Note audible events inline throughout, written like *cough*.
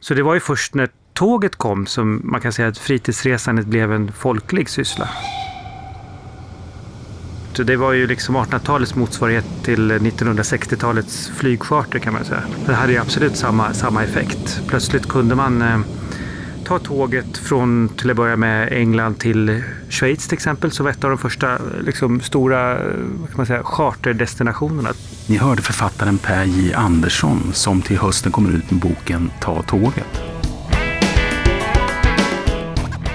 Så det var ju först när tåget kom som man kan säga att fritidsresandet blev en folklig syssla. Så det var ju liksom 1800-talets motsvarighet till 1960-talets flygcharter kan man säga. Det hade ju absolut samma, samma effekt. Plötsligt kunde man eh, ta tåget från till att börja med England till Schweiz till exempel, som var ett av de första liksom, stora kan man säga, charterdestinationerna. Ni hörde författaren Per J Andersson som till hösten kommer ut med boken Ta tåget.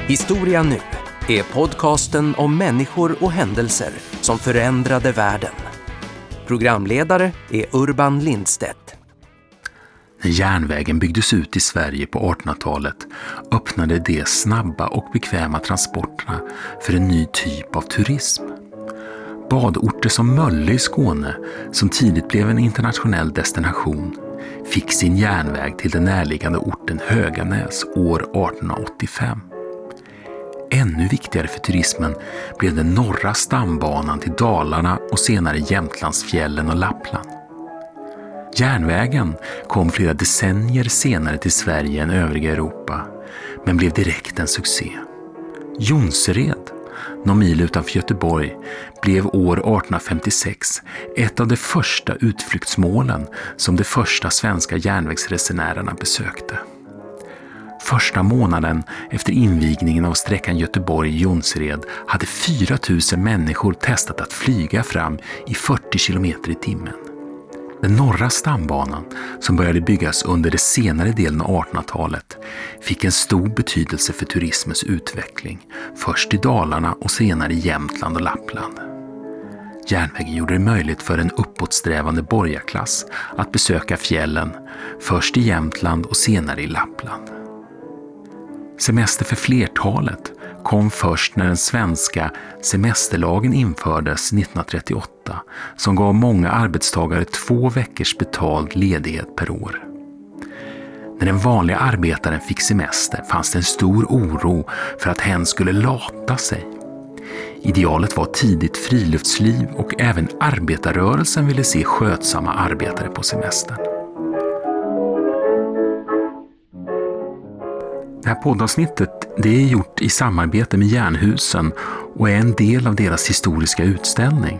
Historia nu är podcasten om människor och händelser som förändrade världen. Programledare är Urban Lindstedt. När järnvägen byggdes ut i Sverige på 1800-talet öppnade det snabba och bekväma transporterna för en ny typ av turism. Badorter som Mölle i Skåne, som tidigt blev en internationell destination, fick sin järnväg till den närliggande orten Höganäs år 1885. Ännu viktigare för turismen blev den norra stambanan till Dalarna och senare Jämtlandsfjällen och Lappland. Järnvägen kom flera decennier senare till Sverige än övriga Europa, men blev direkt en succé. Jonsered, någon mil utanför Göteborg, blev år 1856 ett av de första utflyktsmålen som de första svenska järnvägsresenärerna besökte. Första månaden efter invigningen av sträckan Göteborg-Jonsered hade 4 000 människor testat att flyga fram i 40 km i timmen. Den norra stambanan, som började byggas under den senare delen av 1800-talet, fick en stor betydelse för turismens utveckling, först i Dalarna och senare i Jämtland och Lappland. Järnvägen gjorde det möjligt för en uppåtsträvande borgarklass att besöka fjällen, först i Jämtland och senare i Lappland. Semester för flertalet kom först när den svenska semesterlagen infördes 1938 som gav många arbetstagare två veckors betald ledighet per år. När den vanliga arbetaren fick semester fanns det en stor oro för att hen skulle lata sig. Idealet var tidigt friluftsliv och även arbetarrörelsen ville se skötsamma arbetare på semestern. Det här poddavsnittet det är gjort i samarbete med Jernhusen och är en del av deras historiska utställning.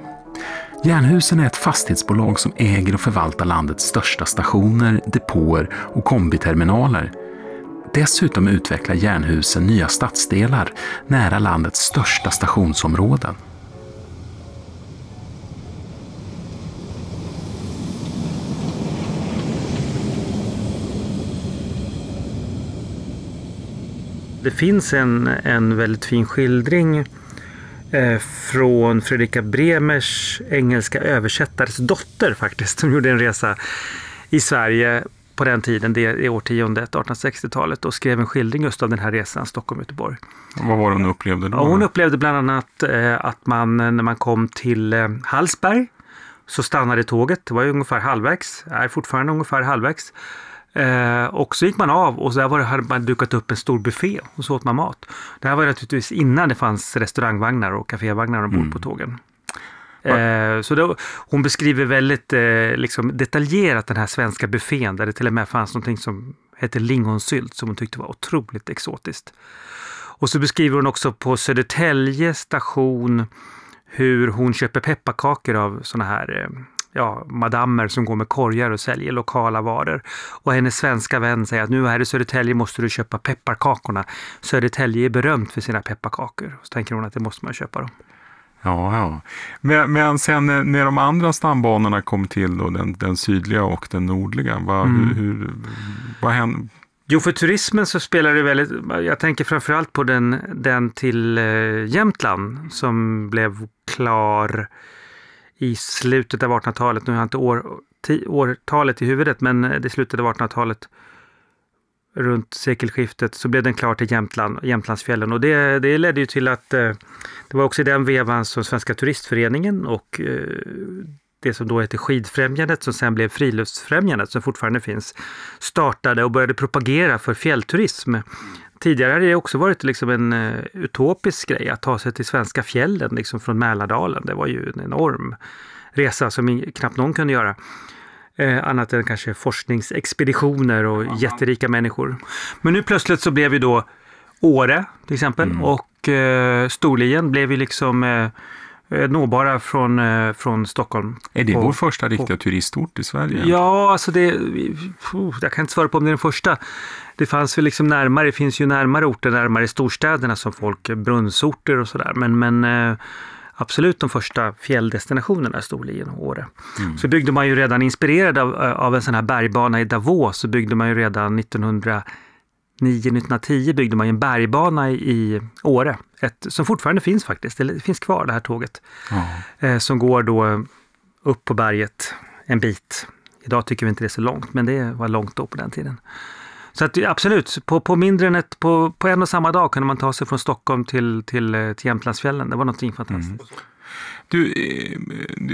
Jernhusen är ett fastighetsbolag som äger och förvaltar landets största stationer, depåer och kombiterminaler. Dessutom utvecklar Jernhusen nya stadsdelar nära landets största stationsområden. Det finns en, en väldigt fin skildring eh, från Fredrika Bremers engelska översättares dotter faktiskt, som gjorde en resa i Sverige på den tiden, det årtiondet, 1860-talet, och skrev en skildring just av den här resan Stockholm-Göteborg. Vad var det hon upplevde då? Ja, hon upplevde bland annat eh, att man när man kom till eh, Hallsberg så stannade tåget, det var ungefär halvvägs, är fortfarande ungefär halvvägs. Eh, och så gick man av och så där var det, hade man dukat upp en stor buffé och så åt man mat. Det här var naturligtvis innan det fanns restaurangvagnar och kafévagnar ombord mm. på tågen. Eh, så då, hon beskriver väldigt eh, liksom detaljerat den här svenska buffén där det till och med fanns någonting som hette lingonsylt som hon tyckte var otroligt exotiskt. Och så beskriver hon också på Södertälje station hur hon köper pepparkakor av såna här eh, ja, madammer som går med korgar och säljer lokala varor. Och hennes svenska vän säger att nu här i Södertälje måste du köpa pepparkakorna. Södertälje är berömt för sina pepparkakor. Så tänker hon att det måste man köpa dem. Ja, ja. Men, men sen när de andra stambanorna kom till, då, den, den sydliga och den nordliga, vad, mm. hur, hur, vad hände? Jo, för turismen så spelar det väldigt, jag tänker framförallt på den, den till eh, Jämtland som blev klar i slutet av 1800-talet. Nu har jag inte år, årtalet i huvudet, men eh, det är slutet av 1800-talet runt sekelskiftet så blev den klar till Jämtland, Jämtlandsfjällen och det, det ledde ju till att eh, det var också i den vevan som Svenska turistföreningen och eh, det som då hette Skidfrämjandet som sen blev Friluftsfrämjandet som fortfarande finns startade och började propagera för fjällturism. Tidigare hade det också varit liksom en uh, utopisk grej att ta sig till svenska fjällen liksom från Mälardalen. Det var ju en enorm resa som knappt någon kunde göra. Eh, annat än kanske forskningsexpeditioner och jätterika människor. Men nu plötsligt så blev ju då Åre till exempel Mm. och eh, Storlien blev ju liksom eh, eh, nåbara från, eh, från Stockholm. Är det på- vår första riktiga turistort i Sverige? Ja, alltså det... puh, Jag kan inte svara på om det är den första. Det fanns väl liksom närmare, det finns ju närmare orter närmare storstäderna som folk, brunnsorter och sådär. Men, men eh, absolut de första fjälldestinationerna, Storlien och Åre. Så byggde man ju redan, inspirerad av, av en sån här bergbana i Davos, så byggde man ju redan 1909-1910 byggde man ju en bergbana i, i Åre. Ett, som fortfarande finns faktiskt, det finns kvar det här tåget. Eh, som går då upp på berget en bit. Idag tycker vi inte det är så långt, men det var långt då på den tiden. Så att, absolut, på, på mindre än ett, på, på en och samma dag kunde man ta sig från Stockholm till, till, eh, till Jämtlandsfjällen. Det var någonting fantastiskt. Du, eh,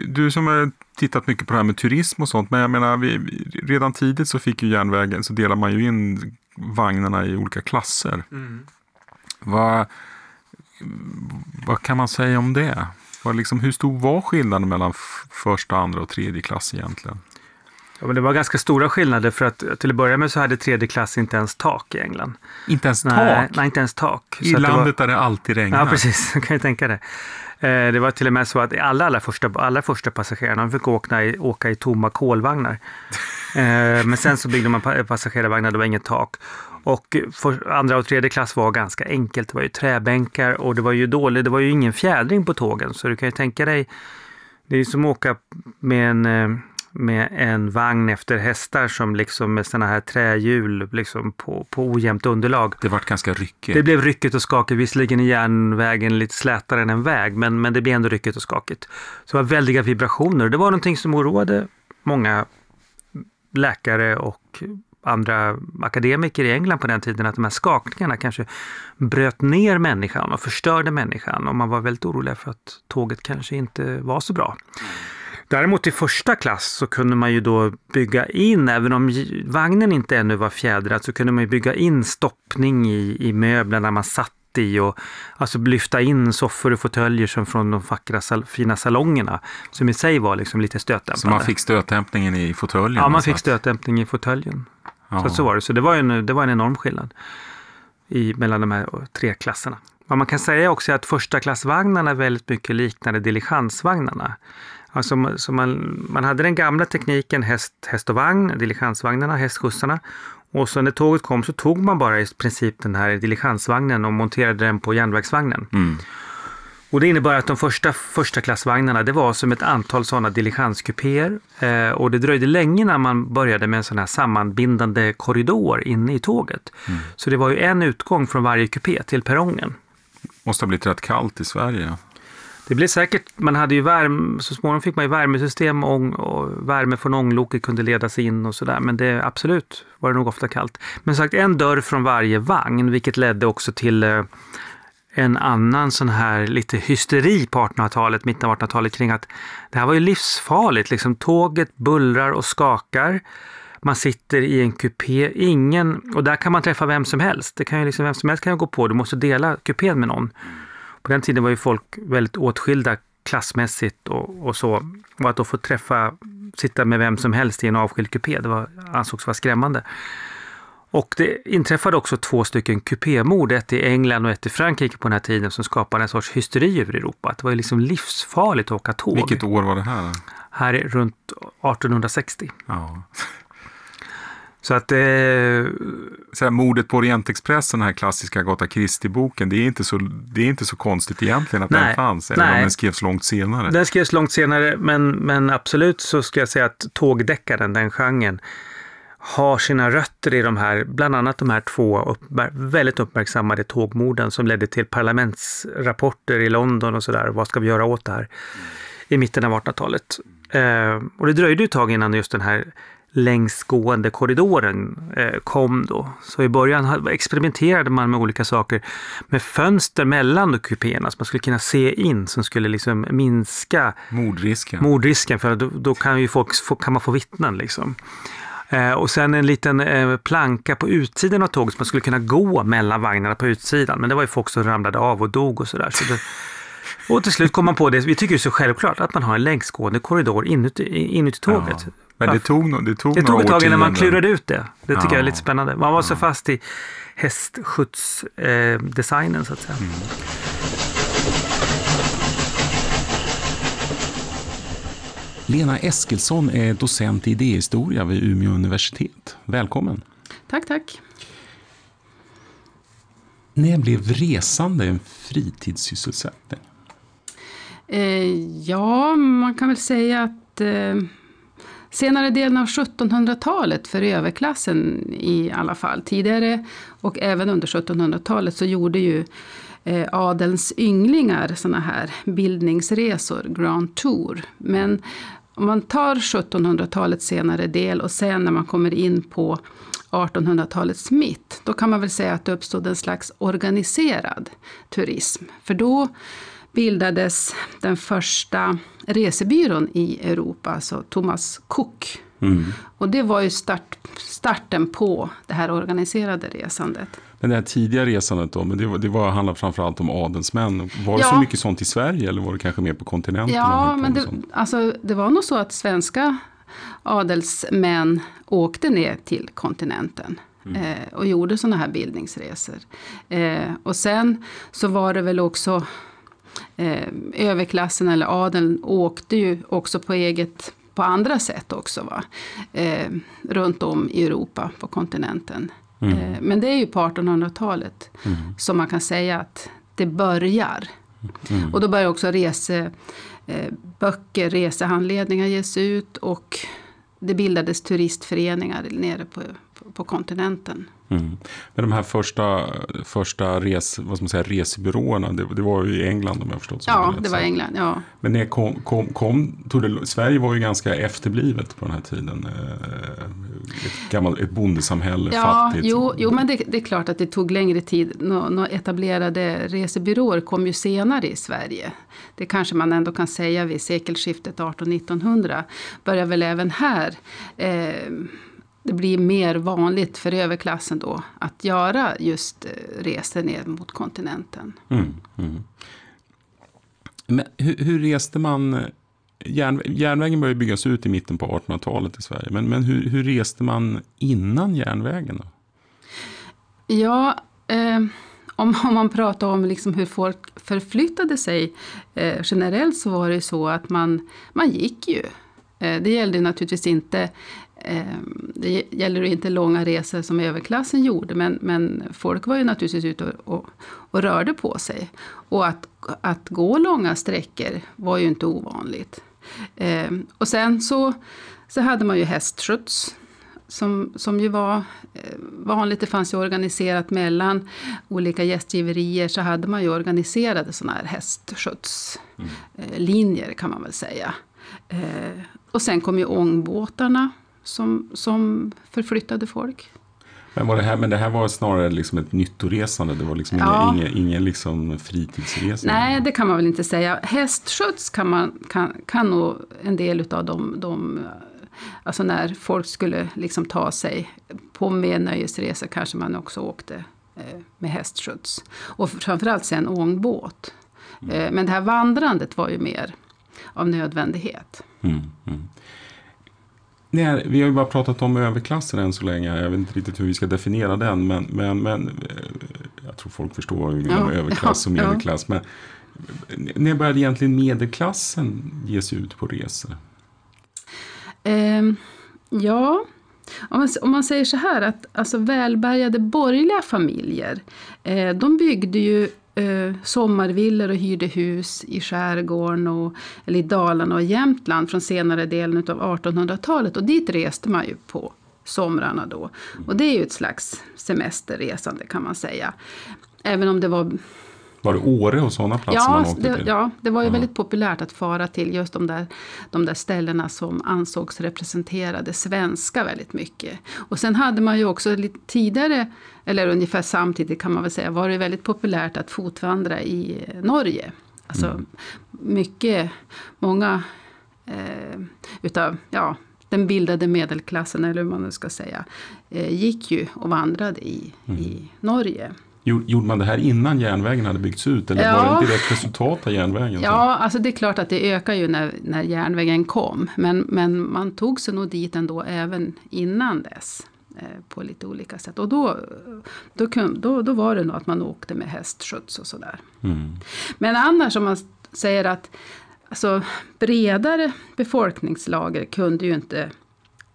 du som har tittat mycket på det här med turism och sånt, men jag menar, vi, redan tidigt så fick ju järnvägen, så delar man ju in vagnarna i olika klasser. Vad, vad kan man säga om det? Vad liksom, hur stor var skillnaden mellan första, andra och tredje klass egentligen? Ja, men det var ganska stora skillnader för att till att börja med så hade tredje klass inte ens tak i England. Inte ens Nej, tak? nej inte ens tak. I Så att det var- landet där det alltid regnar? Ja, precis. *laughs* Jag kan ju tänka det. Eh, Det var till och med så att alla, alla, första, alla första passagerarna fick åka i, åka i tomma kolvagnar. *laughs* Eh, Men sen så byggde man pa- passagerarvagnar, det var inget tak. Och för andra och tredje klass var ganska enkelt. Det var ju träbänkar och det var ju dåligt, det var ju ingen fjädring på tågen. Så du kan ju tänka dig, det är ju som att åka med en, eh, med en vagn efter hästar som liksom med sådana här trähjul liksom på, på ojämnt underlag. Det vart ganska ryckigt. Det blev ryckigt och skakigt. Visserligen är järnvägen lite slätare än en väg, men, men det blev ändå ryckigt och skakigt. Så det var väldiga vibrationer. Det var någonting som oroade många läkare och andra akademiker i England på den tiden, att de här skakningarna kanske bröt ner människan och förstörde människan och man var väldigt orolig för att tåget kanske inte var så bra. Däremot i första klass så kunde man ju då bygga in, även om vagnen inte ännu var fjädrad, så kunde man ju bygga in stoppning i, i möblerna man satt i och alltså lyfta in soffor och fåtöljer som från de vackra sal fina salongerna, som i sig var liksom lite stötdämpande. Så man fick stötdämpningen i fåtöljen? Ja, man fick stötdämpning i fåtöljen. Ja. Så, så var det. Så det var, en, det var en enorm skillnad i, mellan de här tre klasserna. Vad man kan säga också är att första klassvagnarna väldigt mycket liknade diligensvagnarna. Alltså, så man, man hade den gamla tekniken häst, häst och vagn, diligensvagnarna, hästskjutsarna. Och så när tåget kom så tog man bara i princip den här diligensvagnen och monterade den på järnvägsvagnen. Mm. Och det innebar att de första första klassvagnarna, det var som ett antal sådana diligenskupéer. Eh, och det dröjde länge när man började med en sån här sammanbindande korridor inne i tåget. Så det var ju en utgång från varje kupé till perrongen. Måste ha blivit rätt kallt i Sverige. Det blev säkert, man hade ju värme, så småningom fick man ju värmesystem ång, och värme från ångloket kunde ledas in och sådär. Men det absolut var det nog ofta kallt. Men som sagt, en dörr från varje vagn, vilket ledde också till eh, en annan sån här lite hysteri på 1800-talet, mitten av 1800-talet kring att det här var ju livsfarligt. Liksom, tåget bullrar och skakar. Man sitter i en kupé, ingen, och där kan man träffa vem som helst. Det kan ju liksom, vem som helst kan ju gå på, du måste dela kupén med någon. På den tiden var ju folk väldigt åtskilda klassmässigt och, och så. Och att då få träffa, sitta med vem som helst i en avskild kupé, det var, ansågs vara skrämmande. Och det inträffade också två stycken kupémord, ett i England och ett i Frankrike på den här tiden som skapade en sorts hysteri över Europa. Det var ju liksom livsfarligt att åka tåg. Vilket år var det här? Här är runt 1860. Ja. Så att eh, Så här, mordet på Orientexpressen, den här klassiska Agatha Christie-boken, det är, inte så, det är inte så konstigt egentligen att den Nej. fanns, eller om Nej. den skrevs långt senare. Den skrevs långt senare, men, men absolut så ska jag säga att tågdeckaren, den genren, har sina rötter i de här, bland annat de här två uppmär- väldigt uppmärksammade tågmorden som ledde till parlamentsrapporter i London och sådär. Vad ska vi göra åt det här? I mitten av 1800-talet. Eh, och det dröjde ett tag innan just den här längsgående korridoren eh, kom då. Så i början experimenterade man med olika saker med fönster mellan kupéerna så man skulle kunna se in som skulle liksom minska Mordrisken. mordrisken för då, då kan, ju folk, få, kan man få vittnen. Liksom. Eh, och sen en liten eh, planka på utsidan av tåget så man skulle kunna gå mellan vagnarna på utsidan. Men det var ju folk som ramlade av och dog och sådär. Så det, och till slut kom man på det, vi tycker det är så självklart, att man har en längsgående korridor inuti, inuti tåget. Men det tog, det tog, Det tog ett tag innan man klurade ut det. Det tycker Ja. jag är lite spännande. Man var så fast i hästskjutsdesignen eh, så att säga. Mm. Lena Eskilsson är docent i idéhistoria vid Umeå universitet. Välkommen! Tack, tack. När blev resande en fritidssysselsättning? Eh, ja, man kan väl säga att eh, senare delen av 1700-talet för överklassen i alla fall. Tidigare och även under 1700-talet så gjorde ju eh, adelns ynglingar sådana här bildningsresor, Grand Tour. Men om man tar 1700-talets senare del och sen när man kommer in på 1800-talets mitt, då kan man väl säga att det uppstod en slags organiserad turism. För då bildades den första resebyrån i Europa, alltså Thomas Cook. Och det var ju start, starten på det här organiserade resandet. Men det här tidiga resandet då, men det, var, det var, handlar framförallt om adelsmän. Var det Ja. så mycket sånt i Sverige eller var det kanske mer på kontinenten? Ja, men det, alltså, det var nog så att svenska adelsmän åkte ner till kontinenten. Eh, och gjorde sådana här bildningsresor. Eh, och sen så var det väl också eh, överklassen eller adeln åkte ju också på eget på andra sätt också. Va? Eh, runt om i Europa på kontinenten. Eh, men det är ju på 1800-talet som man kan säga att det börjar. Och då börjar också rese, eh, resehandledningar ges ut och det bildades turistföreningar nere på, på, på kontinenten. Mm. Men de här första, första res, vad ska man säga, resebyråerna, det, det var ju i England om jag förstått så Ja, det var England. Ja. Men när kom, kom, kom tog det, Sverige var ju ganska efterblivet på den här tiden. Eh, Ett, gammalt, ett bondesamhälle, Ja, fattigt. jo, jo, men det, det är klart att det tog längre tid. Nå, nå etablerade resebyråer kom ju senare i Sverige. Det kanske man ändå kan säga vid sekelskiftet 1800-1900. Börjar väl även här eh, det blir mer vanligt för överklassen då att göra just eh, resor ner mot kontinenten. Mm, mm. Men hur, hur reste man? Järn, järnvägen började byggas ut i mitten på 1800-talet i Sverige. Men, men hur, hur reste man innan järnvägen? Då? Ja, eh, om, om man pratar om liksom hur folk förflyttade sig eh, generellt så var det ju så att man, man gick ju. Eh, det gällde naturligtvis inte eh, det gäller ju inte långa resor som överklassen gjorde, men, men folk var ju naturligtvis ute och, och, och rörde på sig. Och att, att gå långa sträckor var ju inte ovanligt. Eh, och sen så, så hade man ju hästskjuts som, som ju var eh, vanligt. Det fanns ju organiserat mellan olika gästgiverier så hade man ju organiserade sådana här hästskjutslinjer kan man väl säga. Eh, och sen kom ju ångbåtarna som, som förflyttade folk. Men, var det här, men det här var snarare liksom ett nyttoresande. Det var liksom Ja. ingen, ingen, liksom fritidsresande. Nej, det kan man väl inte säga. Hästskjuts kan, man, kan, kan nog en del utav de, de Alltså när folk skulle liksom ta sig på med nöjesresor kanske man också åkte eh, med hästskjuts. Och framförallt sen ångbåt. Eh, men det här vandrandet var ju mer av nödvändighet. Mm, mm. Nej, vi har ju bara pratat om överklassen än så länge. Jag vet inte riktigt hur vi ska definiera den. Men, men, men eh, jag tror folk förstår vad vi menar med Ja, överklass och ja, *laughs* ja. medelklass. Men eh, när började egentligen medelklassen ge sig ut på resor? Ehm, ja, om man, om man säger så här att alltså välbärgade borgerliga familjer, eh, de byggde ju eh, sommarvillor och hyrde hus i skärgården och, eller i Dalarna och Jämtland från senare delen av 1800-talet och dit reste man ju på somrarna då. Och det är ju ett slags semesterresande kan man säga. Även om det var var det Åre och sådana platser man Ja, åkte det, till? ja, det var ju väldigt populärt att fara till just de där, de där ställena som ansågs representerade svenska väldigt mycket. Och sen hade man ju också lite tidigare, eller ungefär samtidigt kan man väl säga, var det väldigt populärt att fotvandra i Norge. Alltså mycket, många eh, utav, ja, den bildade medelklassen, eller hur man nu ska säga, eh, gick ju och vandrade i, i Norge. Gjorde man det här innan järnvägen hade byggts ut eller Ja. var det ett direkt resultat av järnvägen? Ja, alltså det är klart att det ökar ju när, när järnvägen kom. Men, men man tog sig nog dit ändå även innan dess. Eh, på lite olika sätt. Och då, då, kun, då, då var det nog att man åkte med hästskjuts och sådär. Mm. Men annars om man säger att alltså, bredare befolkningslager kunde ju inte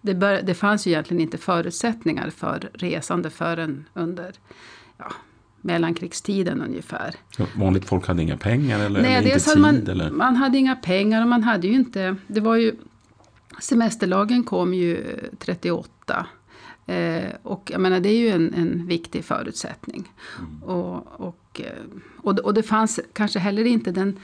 det, bör, det fanns ju egentligen inte förutsättningar för resande förrän under ja, mellankrigstiden ungefär. Så Vanligt folk hade inga pengar eller, Nej, eller inte tid? man, eller? man hade inga pengar och man hade ju inte, det var ju, semesterlagen kom ju 38. Eh, och jag menar det är ju en, en viktig förutsättning. Och, och, eh, och, och det fanns kanske heller inte den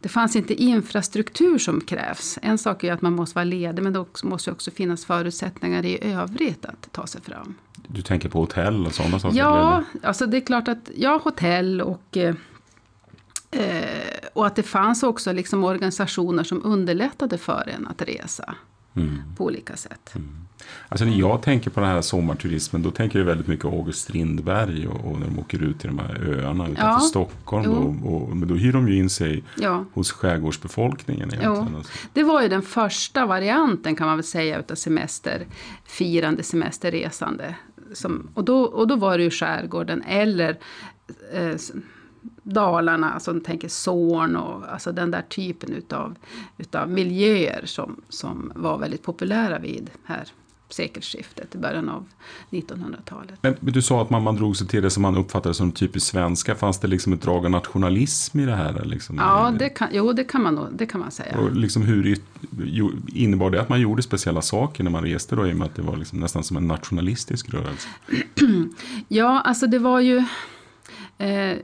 det fanns inte infrastruktur som krävs. En sak är att man måste vara ledig men det måste också finnas förutsättningar i övrigt att ta sig fram. Du tänker på hotell och sådana saker? Ja, alltså det är klart att ja, hotell och eh, eh, och att det fanns också liksom organisationer som underlättade för en att resa Mm. på olika sätt. Alltså när jag tänker på den här sommarturismen då tänker jag väldigt mycket August Strindberg och, och när de åker ut till de här öarna utanför Ja, Stockholm. Och, och, men då hyr de ju in sig Ja. hos skärgårdsbefolkningen egentligen. Alltså. Det var ju den första varianten kan man väl säga utav semesterfirande, semesterresande. Som, och, då, och då var det ju skärgården eller eh, Dalarna, som tänker Sorn och alltså den där typen utav, utav miljöer som, som var väldigt populära vid här sekelskiftet, i början av 1900-talet. Men, men du sa att man, man drog sig till det som man uppfattade som typiskt svenska. Fanns det liksom ett drag av nationalism i det här? Liksom? Ja, det kan, jo, det kan man, det kan man säga. Och liksom hur innebar det att man gjorde speciella saker när man reste då i och med att det var liksom nästan som en nationalistisk rörelse? *clears throat* Ja, alltså det var ju... Eh,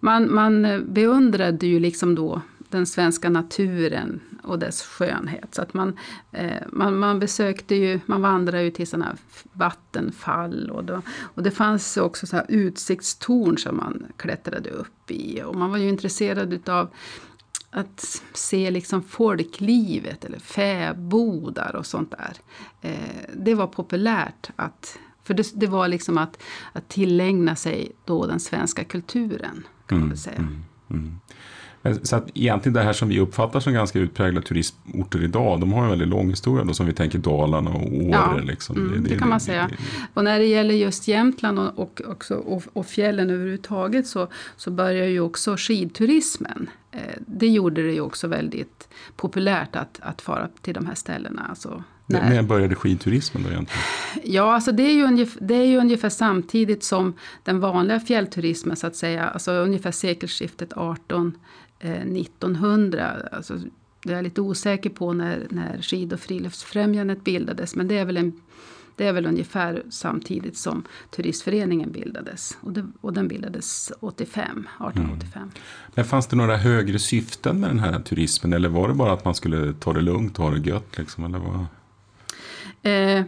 man, man beundrade ju liksom då den svenska naturen och dess skönhet. Så att man, eh, man, man besökte ju, man vandrade ju till sådana vattenfall. Och, då, och det fanns också så här utsiktstorn som man klättrade upp i. Och man var ju intresserad utav att se liksom folklivet eller fäbodar och sånt där. Eh, det var populärt att för det, det var liksom att, att tillägna sig då den svenska kulturen. Kan man väl säga. Men Så att egentligen det här som vi uppfattar som ganska utpräglade turistorter idag, de har en väldigt lång historia då som vi tänker Dalarna och Åre. Ja, liksom. mm, det kan man säga. Och när det gäller just Jämtland och, och, också, och, och fjällen överhuvudtaget så, så börjar ju också skidturismen. Eh, det gjorde det ju också väldigt populärt att, att fara till de här ställena. Alltså, när- När började skidturismen då egentligen? Ja, alltså det är, ju ungefär, det är ju ungefär samtidigt som den vanliga fjällturismen så att säga. Alltså ungefär sekelskiftet 18 eh, 1900. Alltså, det är jag lite osäker på när, när Skid och friluftsfrämjandet bildades. Men det är väl, en, det är väl ungefär samtidigt som Turistföreningen bildades. Och, det, och den bildades 85, 1885. Men fanns det några högre syften med den här turismen? Eller var det bara att man skulle ta det lugnt och ha det gött? Liksom, eller vad? Eh,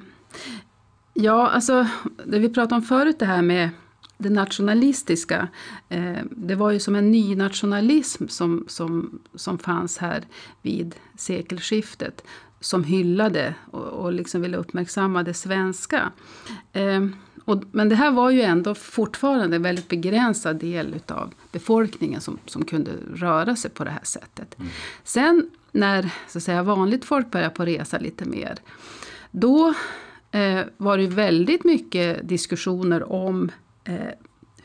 ja, alltså det vi pratade om förut det här med det nationalistiska. Eh, det var ju som en ny nationalism som, som, som fanns här vid sekelskiftet. Som hyllade och, och liksom ville uppmärksamma det svenska. Eh, och, men det här var ju ändå fortfarande en väldigt begränsad del utav befolkningen som, som kunde röra sig på det här sättet. Sen när så att säga, vanligt folk började på resa lite mer då eh, var det väldigt mycket diskussioner om eh,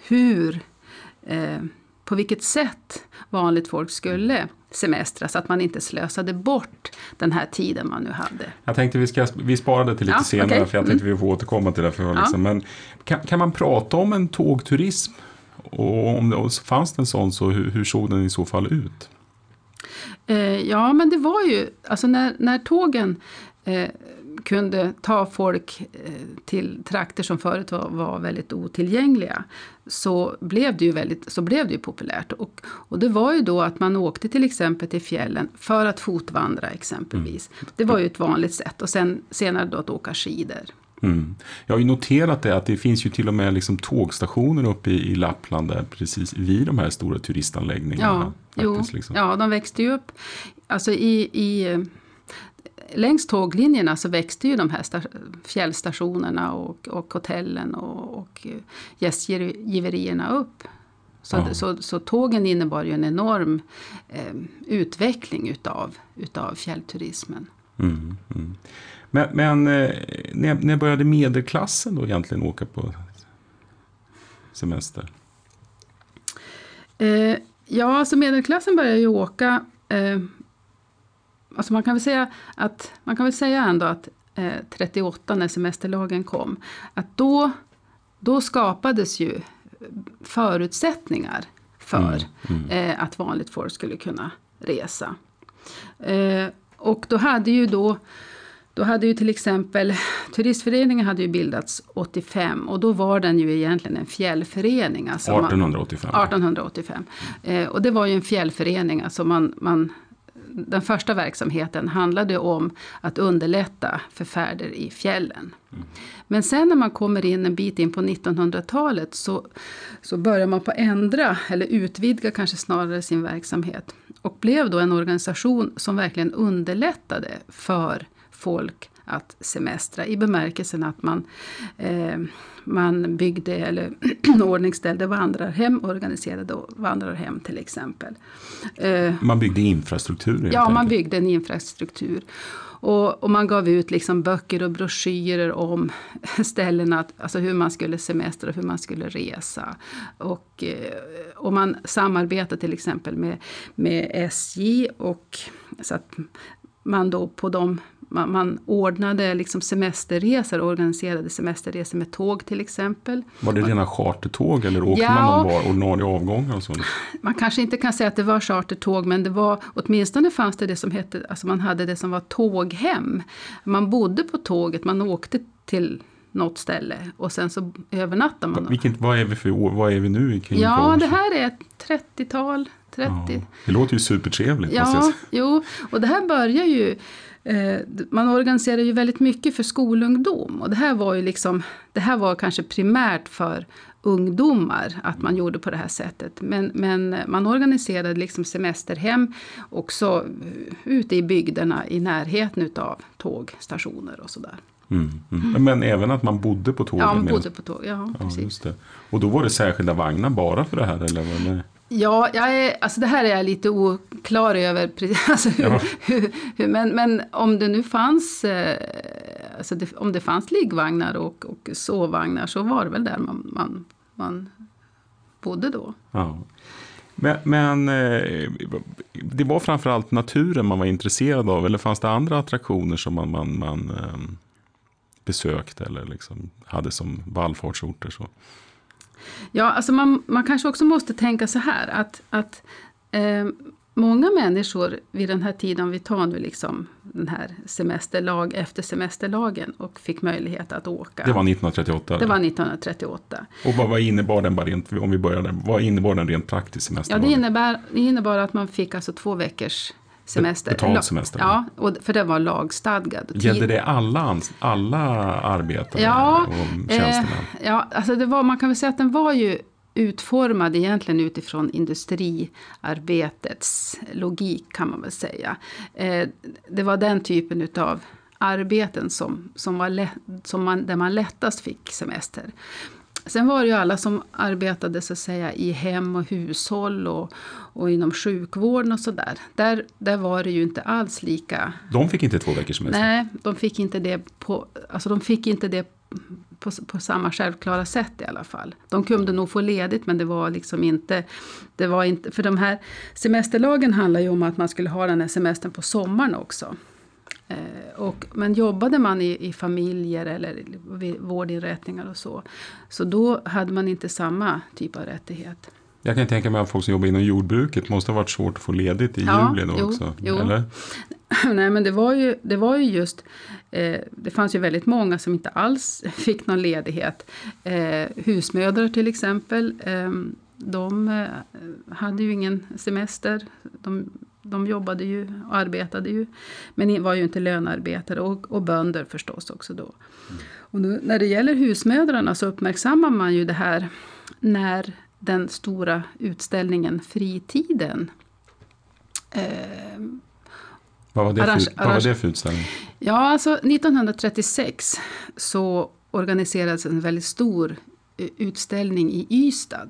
hur, eh, på vilket sätt vanligt folk skulle semestra så att man inte slösade bort den här tiden man nu hade. Jag tänkte vi, ska, vi sparade till lite Ja, senare okej. för jag tänkte vi får återkomma till det. För Ja. liksom, men kan, kan man prata om en tågturism? Och om det fanns det en sån så hur, hur såg den i så fall ut? Eh, ja, men det var ju, alltså när, när tågen eh, kunde ta folk eh, till trakter som förut var, var väldigt otillgängliga så blev det ju, väldigt, så blev det ju populärt. Och, och det var ju då att man åkte till exempel till fjällen för att fotvandra exempelvis. Det var ju ett vanligt sätt och sen senare då att åka skidor. Mm. Jag har ju noterat det att det finns ju till och med liksom tågstationer uppe i, i Lappland där precis vid de här stora turistanläggningarna. Ja, jo, faktiskt, liksom. ja, de växte ju upp. Alltså i, i, längs tåglinjerna så växte ju de här fjällstationerna och, och hotellen och, och gästgiverierna upp. Så, ja. så, så, tågen innebar ju en enorm eh, utveckling utav, utav fjällturismen. Mm, mm. Men, men eh, när, när började medelklassen då egentligen åka på semester? Eh, ja, alltså medelklassen började ju åka eh, Alltså man kan väl säga att man kan väl säga ändå att eh, 38 när semesterlagen kom, att då, då skapades ju förutsättningar för mm, mm. Eh, att vanligt folk skulle kunna resa. Eh, och då hade ju då då hade ju till exempel Turistföreningen hade ju bildats 85 och då var den ju egentligen en fjällförening. Alltså 1885. Man, 1885. Eh, och det var ju en fjällförening, alltså man, man den första verksamheten handlade om att underlätta för färder i fjällen. Mm. Men sen när man kommer in en bit in på 1900-talet så, så börjar man på ändra, eller utvidga kanske snarare sin verksamhet. Och blev då en organisation som verkligen underlättade för folk att semestra i bemärkelsen att man, eh, man byggde eller *clears throat* ordningställde vandrarhem, organiserade vandrarhem till exempel. Eh, man byggde infrastruktur? Ja, man byggde en infrastruktur. Och, och, man gav ut liksom böcker och broschyrer om *laughs* ställena, alltså hur man skulle semestra och hur man skulle resa. Och, eh, och man samarbetade till exempel med, med SJ och så att man då på de man, man ordnade liksom semesterresor, organiserade semesterresor med tåg till exempel. Var det rena chartertåg eller åkte ja, man någon ordinarie avgångar? Och så? Man kanske inte kan säga att det var chartertåg men det var åtminstone fanns det det som hette, alltså man hade det som var tåghem. Man bodde på tåget, man åkte till något ställe och sen så övernattade man. Vilket, vad är vi för år, vad är vi nu? Kring ja, det här är 30-tal. 30. Ja, det låter ju supertrevligt. Ja, jo, och det här börjar ju Eh, man organiserar ju väldigt mycket för skolungdom. Och det här var ju liksom, det här var kanske primärt för ungdomar att man gjorde på det här sättet. Men, men man organiserade liksom semesterhem också ute i bygderna i närheten utav tågstationer och sådär. Mm, mm. Men även att man bodde på tågen? Ja, man bodde på tåg. Ja, precis. Ja, Och då var det särskilda vagnar bara för det här? Eller det... Ja, jag är, alltså det här är jag lite oklar över. *laughs* Alltså hur, hur, hur, men, men om det nu fanns, eh, alltså det, om det fanns liggvagnar och, och sovvagnar så var det väl där man, man, man bodde då. Ja. Men, men eh, det var framförallt naturen man var intresserad av eller fanns det andra attraktioner som man, man, man eh, besökte eller liksom hade som vallfartsorter? Så? Ja, alltså man, man kanske också måste tänka så här att, att eh, många människor vid den här tiden, om vi tar nu liksom den här semesterlag efter semesterlagen och fick möjlighet att åka. Det var 1938? Det var 1938. Och vad, vad innebar den, bara rent, om vi börjar där, vad innebar den rent praktiskt semesterlagen? Ja, det, innebär, det innebar att man fick alltså två veckors semester. Betald semester? Ja, och, för det var lagstadgad. Gällde det alla, alla arbetare ja, och tjänstemän? Eh, ja, alltså det var, man kan väl säga att den var ju utformad egentligen utifrån industriarbetets logik kan man väl säga. Eh, det var den typen utav arbeten som, som var lätt, som man, där man lättast fick semester. Sen var det ju alla som arbetade så att säga i hem och hushåll och, och inom sjukvården och sådär. Där, där var det ju inte alls lika. De fick inte två veckors semester? Nej, de fick inte det på, alltså de fick inte det på, på, samma självklara sätt i alla fall. De kunde nog få ledigt men det var liksom inte, det var inte, för de här semesterlagen handlar ju om att man skulle ha den här semestern på sommaren också. Eh, och, men jobbade man i, i familjer eller vårdinrättningar och så, så då hade man inte samma typ av rättighet. Jag kan tänka mig att folk som jobbar inom jordbruket måste ha varit svårt att få ledigt i ja, juli då jo, också. Jo. Eller? *laughs* Nej men det var ju, det var ju just, eh, det fanns ju väldigt många som inte alls *laughs* fick någon ledighet. Eh, husmödrar till exempel, eh, de hade ju ingen semester. De de jobbade ju och arbetade ju. Men var ju inte lönearbetare och, och bönder förstås också då. Mm. Och nu, när det gäller husmödrarna så uppmärksammar man ju det här när den stora utställningen Fritiden eh, Vad var det Arrange- för, vad var det för utställning? Ja, alltså 1936 så organiserades en väldigt stor eh, utställning i Ystad.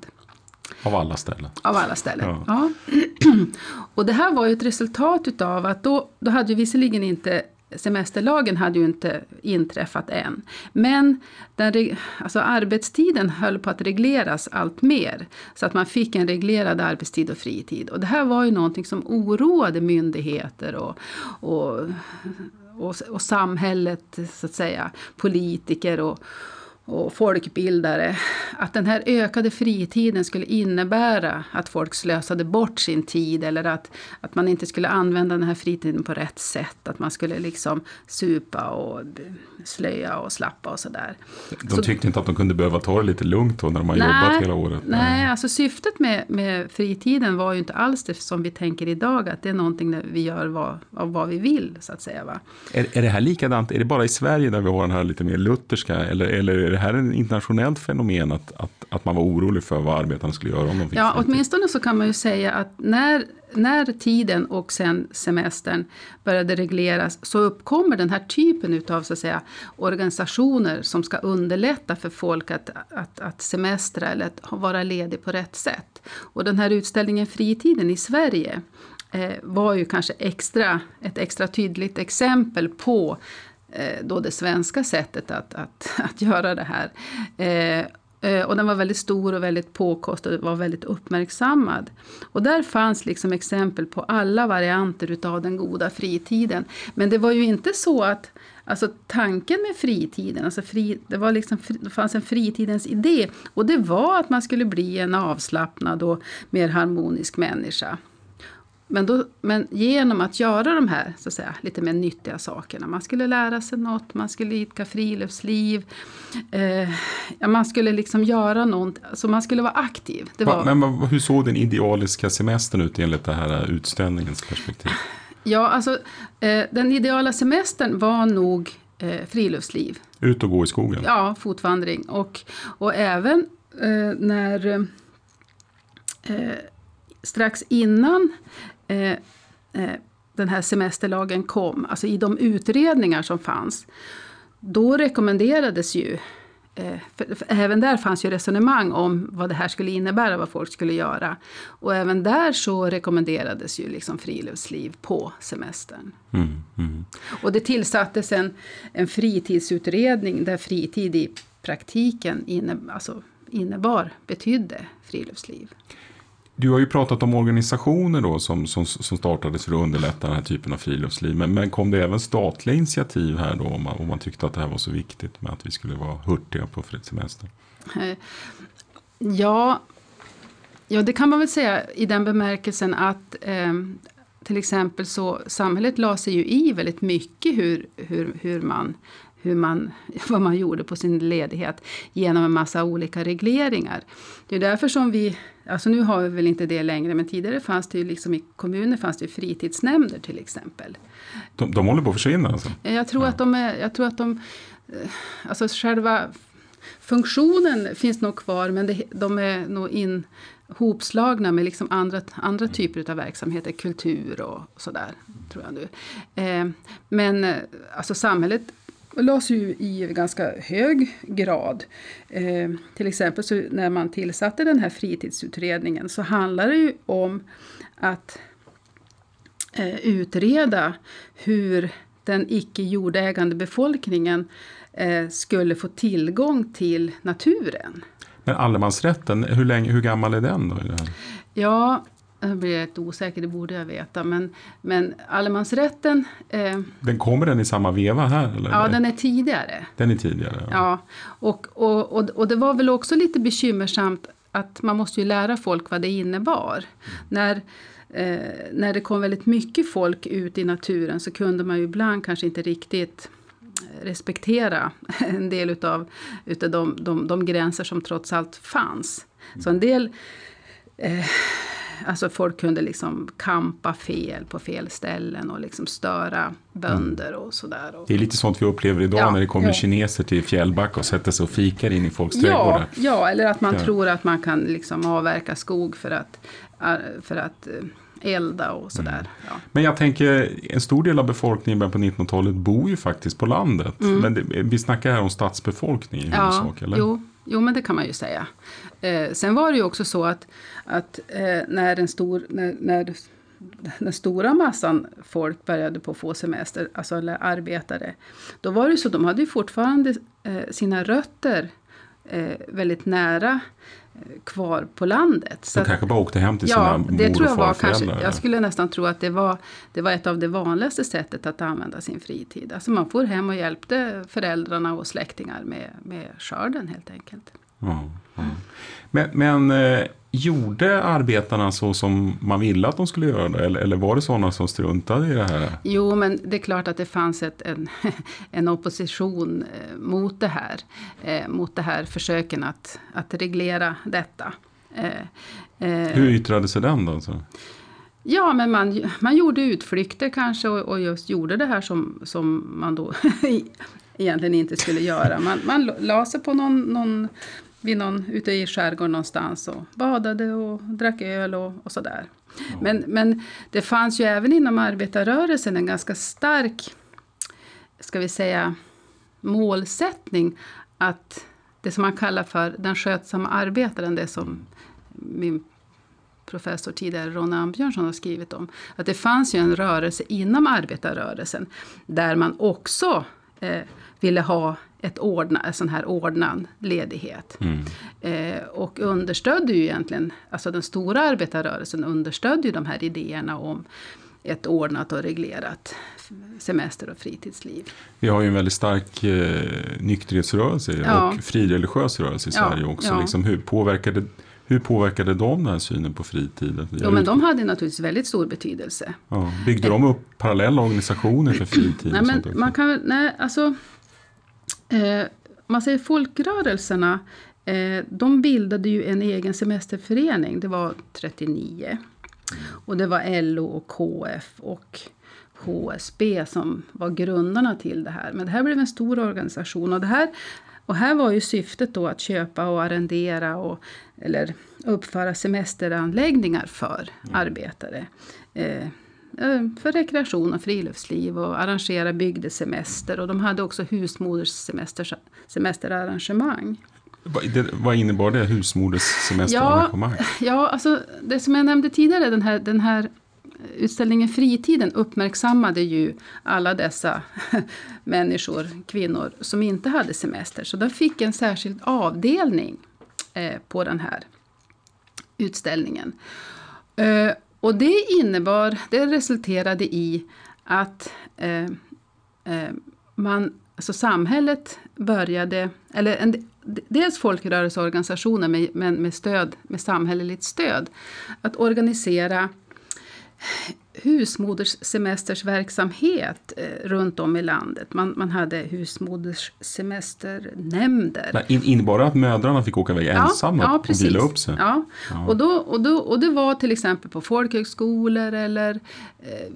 Av alla ställen. Av alla ställen. Ja. Ja. *clears throat* Och det här var ju ett resultat utav att då, då hade ju visserligen inte semesterlagen hade ju inte inträffat än. Men den, alltså arbetstiden höll på att regleras allt mer. Så att man fick en reglerad arbetstid och fritid. Och det här var ju någonting som oroade myndigheter och, och, och, och samhället, så att säga, politiker och, och folkbildare. Att den här ökade fritiden skulle innebära att folk slösade bort sin tid eller att, att man inte skulle använda den här fritiden på rätt sätt. Att man skulle liksom supa och slöja och slappa och sådär. De Så- tyckte inte att de kunde behöva ta det lite lugnt då när de har jobbat hela året. Nej, alltså syftet med, med fritiden var ju inte alls det som vi tänker idag. Att det är någonting där vi gör vad, av vad vi vill, så att säga. Va? Är, är det här likadant? Är det bara i Sverige där vi har den här lite mer lutherska? Eller, eller är det här ett internationellt fenomen att, att, att man var orolig för vad arbetarna skulle göra om de fick Ja, fritid? åtminstone så kan man ju säga att när, när tiden och sen semestern började regleras så uppkommer den här typen utav så att säga, organisationer som ska underlätta för folk att, att, att semestra eller att vara ledig på rätt sätt. Och den här utställningen Fritiden i Sverige eh, var ju kanske extra, ett extra tydligt exempel på Eh, då det svenska sättet att, att, *laughs* att göra det här. Eh, eh, och den var väldigt stor och väldigt påkostad och var väldigt uppmärksammad. Och där fanns liksom exempel på alla varianter utav den goda fritiden. Men det var ju inte så att Alltså tanken med fritiden, alltså fri, det, var liksom, det fanns en fritidens idé. Och det var att man skulle bli en avslappnad och mer harmonisk människa. Men, då, men genom att göra de här så att säga, lite mer nyttiga sakerna. Man skulle lära sig något, man skulle idka friluftsliv. Eh, ja, man skulle liksom göra något, alltså man skulle vara aktiv. Var, men vad- hur såg den idealiska semestern ut enligt det här utställningens perspektiv? ja, alltså, eh, den ideala semestern var nog eh, friluftsliv. Ut och gå i skogen? Ja, fotvandring. Och, och även eh, när eh, strax innan eh, eh, den här semesterlagen kom, alltså i de utredningar som fanns, då rekommenderades ju eh, för, för även där fanns ju resonemang om vad det här skulle innebära, vad folk skulle göra. Och även där så rekommenderades ju liksom friluftsliv på semestern. Mm, mm. Och det tillsattes en, en fritidsutredning där fritid i praktiken inne, alltså innebar, betydde friluftsliv. Du har ju pratat om organisationer då som, som, som startades för att underlätta den här typen av friluftsliv. Men, men kom det även statliga initiativ här då om man, om man tyckte att det här var så viktigt med att vi skulle vara hurtiga på semester? Eh, ja, ja, det kan man väl säga i den bemärkelsen att eh, till exempel så samhället la sig ju i väldigt mycket hur, hur, hur man hur man, *laughs* vad man gjorde på sin ledighet genom en massa olika regleringar. Det är därför som vi, alltså nu har vi väl inte det längre, men tidigare fanns det ju liksom i kommuner fanns det ju fritidsnämnder till exempel. De, de håller på att försvinna alltså? Jag tror att de är, jag tror att de, eh, alltså själva funktionen finns nog kvar men det, de är nog in, hopslagna med liksom andra, andra typer av verksamheter, kultur och sådär. Tror jag nu. Eh, men eh, alltså samhället lades ju i ganska hög grad. Eh, till exempel så när man tillsatte den här fritidsutredningen så handlar det ju om att eh, utreda hur den icke jordägande befolkningen eh, skulle få tillgång till naturen. Men allemansrätten, hur, länge, hur gammal är den då? i här? Ja, jag blir lite osäker, det borde jag veta. Men, men allemansrätten, eh, Den kommer den i samma veva här? Eller? ja den är tidigare. den är tidigare? Ja. Ja, och, och, och, och det var väl också lite bekymmersamt att man måste ju lära folk vad det innebar. När, eh, när det kom väldigt mycket folk ut i naturen så kunde man ju ibland kanske inte riktigt respektera *laughs* en del utav, utav de, de, de gränser som trots allt fanns. Så en del eh, Alltså folk kunde liksom kampa fel på fel ställen och liksom störa bönder och sådär. Och- Det är lite sånt vi upplever idag Ja, när det kommer ja. kineser till Fjällbacka och sätter sig och fikar in i folks Ja, trädgårdar. ja, eller att man Ja. tror att man kan liksom avverka skog för att, eh, för att eh, elda och sådär. Ja. Men jag tänker, en stor del av befolkningen i början på 1900-talet bor ju faktiskt på landet. Men det, vi snackar här om stadsbefolkning i Mm. Ja, huvudsak, eller? jo, jo, men det kan man ju säga. Eh, sen var det ju också så att, att eh, när, en stor, när, när den stora massan folk började på få semester, alltså eller arbetare, då var det ju så, de hade ju fortfarande eh, sina rötter eh, väldigt nära kvar på landet. Så De kanske bara åkte hem till sina Ja, mor det tror jag och var kanske, jag skulle nästan tro att det var, det var ett av de vanligaste sättet att använda sin fritid. Alltså man får hem och hjälpte föräldrarna och släktingar med, med skörden helt enkelt. Ja, Men, men eh, gjorde arbetarna så som man ville att de skulle göra det? Eller, eller var det sådana som struntade i det här? Jo, men det är klart att det fanns ett, en, *laughs* en opposition eh, mot det här. Eh, mot det här försöken att, att reglera detta. Eh, eh, Hur yttrade sig den då? alltså? Så? Ja, men man, man gjorde utflykter kanske och, och just gjorde det här som, som man då *laughs* egentligen inte skulle göra. Man, man la sig på någon, någon, vid någon, ute i skärgården någonstans och badade och drack öl och, och sådär. Men, men det fanns ju även inom arbetarrörelsen en ganska stark, ska vi säga, målsättning att det som man kallar för den skötsamma arbetaren, det som min professor tidigare, Ronny Ambjörnsson, har skrivit om. Att det fanns ju en rörelse inom arbetarrörelsen där man också eh, ville ha ett ordna, en sån här ordnad ledighet. Eh, och understödde ju egentligen, alltså den stora arbetarrörelsen understödde ju de här idéerna om ett ordnat och reglerat semester och fritidsliv. Vi har ju en väldigt stark eh, nykterhetsrörelse Ja. och frireligiös rörelse i Ja, Sverige också. ja. Liksom, hur, påverkade, hur påverkade de den här synen på fritiden? Jo, men de hade naturligtvis väldigt stor betydelse. ja, byggde de upp parallella organisationer för fritid? Nej, men man kan nej, alltså. Eh, man säger folkrörelserna. Eh, de bildade ju en egen semesterförening. Det var 39. Och det var LO och KF och HSB som var grundarna till det här. Men det här blev en stor organisation. Och, det här, och här var ju syftet då att köpa och arrendera och, eller uppföra semesteranläggningar för arbetare. Eh, eh, för rekreation och friluftsliv och arrangera bygdesemester. Och de hade också husmoderssemester semesterarrangemang. Vad- innebar det? Husmoderssemesterengagemang? Ja, alltså det som jag nämnde tidigare, den här, den här utställningen Fritiden uppmärksammade ju alla dessa *laughs* människor, kvinnor, som inte hade semester. Så de fick en särskild avdelning eh, på den här utställningen. Och det innebar, det resulterade i att eh, eh, man, alltså samhället började, eller en, dels folkrörelseorganisationer med, men med stöd, med samhälleligt stöd, att organisera husmoderssemestersverksamhet eh, runt om i landet. Man, man hade husmoderssemesternämnder. Nej, in, innebar det att mödrarna fick åka iväg ensamma och vila upp sig? Ja. Och, då, och, då, och det var till exempel på folkhögskolor eller eh,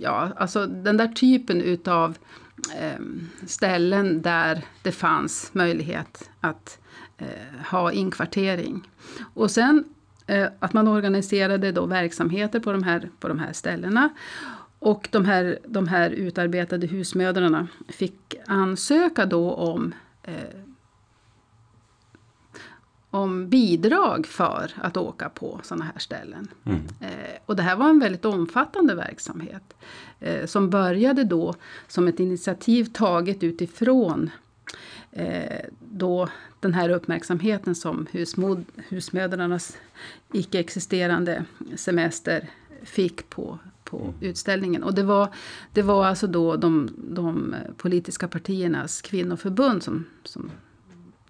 ja, alltså den där typen utav eh, ställen där det fanns möjlighet att ha inkvartering. Och sen att man organiserade då verksamheter på de här, på de här ställena. Och de här, de här utarbetade husmödrarna fick ansöka då om eh, om bidrag för att åka på sådana här ställen. Eh, och det här var en väldigt omfattande verksamhet. Eh, som började då som ett initiativ taget utifrån eh, då den här uppmärksamheten som husmod, husmödrarnas icke-existerande semester fick på, på utställningen. Och det var, det var alltså då de, de politiska partiernas kvinnoförbund som, som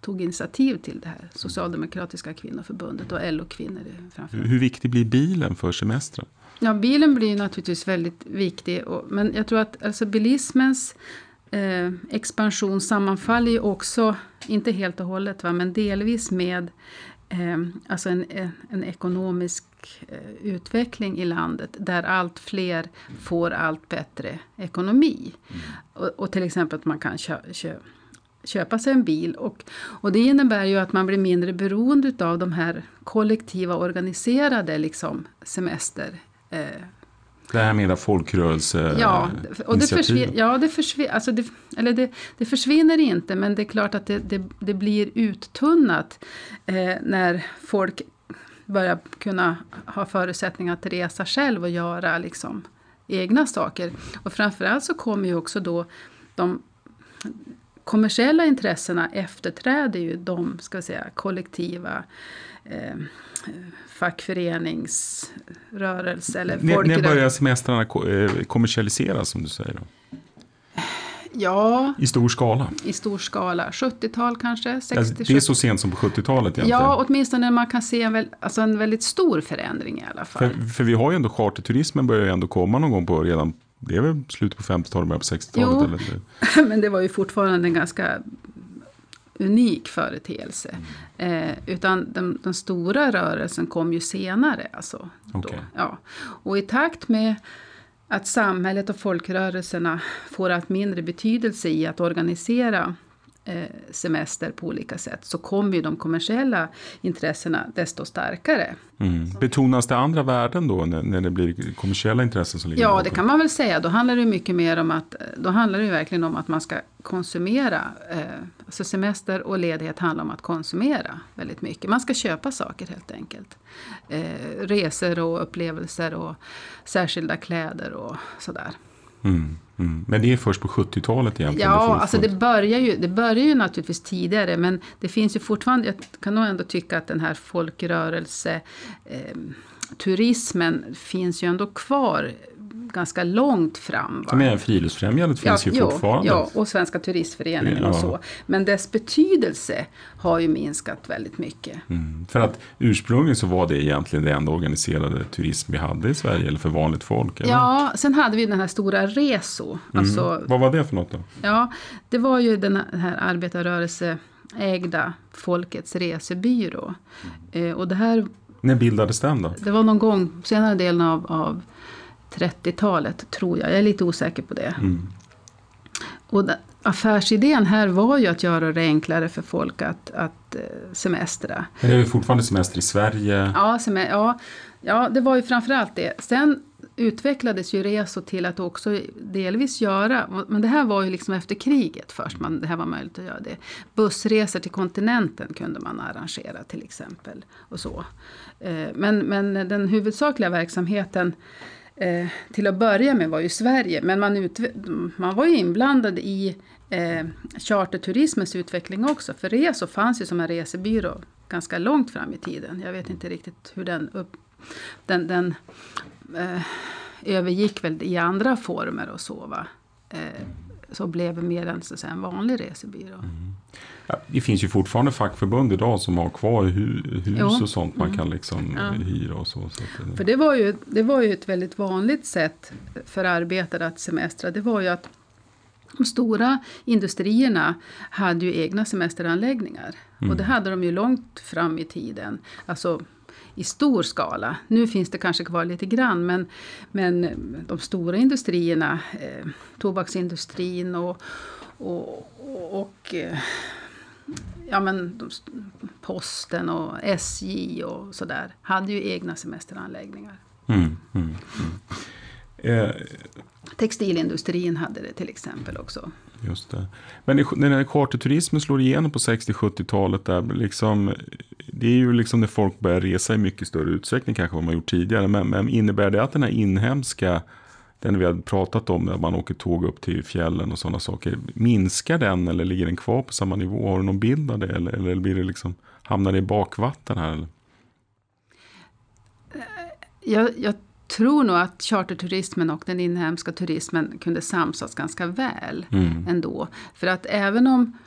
tog initiativ till det här. Socialdemokratiska kvinnoförbundet och LO-kvinnor Hur, viktig blir bilen för semestern? Ja, bilen blir naturligtvis väldigt viktig. Och, men jag tror att alltså, bilismens eh, expansion sammanfaller ju också, inte helt och hållet, va, men delvis med eh, alltså en, en, ekonomisk eh, utveckling i landet där allt fler får allt bättre ekonomi. Och, och till exempel att man kan kö, kö, köpa sig en bil. Och, och det innebär ju att man blir mindre beroende av de här kollektiva organiserade liksom, Eh, Det här med folkrörelse Ja, och det försvinner, ja, det, försvinner, alltså det, eller det, det försvinner inte, men det är klart att det, det, det blir uttunnat eh, när folk börjar kunna ha förutsättningar att resa själv och göra liksom, egna saker. Och framförallt så kommer ju också då de kommersiella intressena efterträder ju de ska säga, kollektiva eh, fackföreningsrörelse eller När, när börjar semestrarna eh, kommersialiseras som du säger? Då? Ja, I stor skala? i stor skala. 70-tal kanske, 60 Alltså, det är så sent som på 70-talet egentligen. Ja, åtminstone man kan se en, väl, alltså en väldigt stor förändring i alla fall. För, för vi har ju ändå charterturismen börjar ju ändå komma någon gång på redan, det är väl slutet på 50-talet, början på 60-talet? Jo. *laughs* Men det var ju fortfarande en ganska unik företeelse. Mm. Eh, utan den, den stora rörelsen kom ju senare. Alltså. Okej. Ja. Och i takt med att samhället och folkrörelserna får allt mindre betydelse i att organisera semester på olika sätt så kommer ju de kommersiella intressena desto starkare. Mm. Betonas det andra värden då när, när det blir kommersiella intressen som ligger Ja, bakom? det kan man väl säga. Då handlar det mycket mer om att då handlar det verkligen om att man ska konsumera. Eh, alltså semester och ledighet handlar om att konsumera väldigt mycket. Man ska köpa saker helt enkelt. Eh, resor och upplevelser och särskilda kläder och sådär. Mm, mm. Men det är först på 70-talet egentligen? Ja, det alltså det börjar, ju, det börjar ju naturligtvis tidigare men det finns ju fortfarande, jag kan nog ändå tycka att den här folkrörelse eh, turismen finns ju ändå kvar ganska långt fram. Va? Men Friluftsfrämjandet finns ju jo, fortfarande. Ja, och Svenska turistföreningen och Ja. så. Men dess betydelse har ju minskat väldigt mycket. Mm. För att ursprungligen så var det egentligen det enda organiserade turism vi hade i Sverige, eller för vanligt folk. Eller? Ja, sen hade vi den här stora Reso. Alltså, Vad var det för något då? ja, det var ju den här arbetarrörelseägda Folkets resebyrå. Eh, och det här När bildades den då? Det var någon gång senare delen av, av 30-talet, tror jag. Jag är lite osäker på det. Och den, affärsidén här var ju att göra det enklare för folk att, att eh, semestra. Men det är ju fortfarande semester i Sverige. Ja, sem ja, ja, det var ju framförallt det. Sen utvecklades ju Reso till att också delvis göra, men det här var ju liksom efter kriget först, man, det här var möjligt att göra det. Bussresor till kontinenten kunde man arrangera till exempel. Och så. Eh, Men, men den huvudsakliga verksamheten eh, till att börja med var ju Sverige, men man, ut, man var ju inblandad i eh, charterturismens utveckling också. För Reso fanns ju som en resebyrå ganska långt fram i tiden. Jag vet inte riktigt hur den upp, den, den eh, övergick väl i andra former och så. Va? Eh, så blev mer en, så en vanlig resebyrå. Ja, det finns ju fortfarande fackförbund idag som har kvar hu- hus Jo. Mm. och sånt man kan liksom Ja. hyra och så. så att, För det var, ju, det var ju ett väldigt vanligt sätt för arbetare att semestra. Det var ju att de stora industrierna hade ju egna semesteranläggningar. Och det hade de ju långt fram i tiden. Alltså i stor skala. Nu finns det kanske kvar lite grann men, men de stora industrierna, eh, tobaksindustrin och, och, och, och eh, ja, men de, posten och SJ och sådär hade ju egna semesteranläggningar. mm, mm, mm. Eh, Textilindustrin hade det till exempel också. Just det. Men när charterturismen slår igenom på 60-70-talet, där liksom, det är ju liksom när folk börjar resa i mycket större utsträckning kanske vad man gjort tidigare. Men, men innebär det att den här inhemska, den vi har pratat om, när man åker tåg upp till fjällen och sådana saker, minskar den eller ligger den kvar på samma nivå? Har du någon bild av det? Eller, eller blir det liksom, hamnar det i bakvatten här? Eller? Jag, jag tror nog att charterturismen och den inhemska turismen kunde samsas ganska väl Mm. ändå. För att även om,